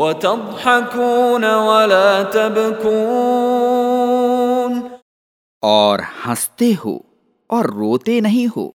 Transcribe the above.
وتضحكون ولا تبكون اور ہنستے ہو اور روتے نہیں ہو۔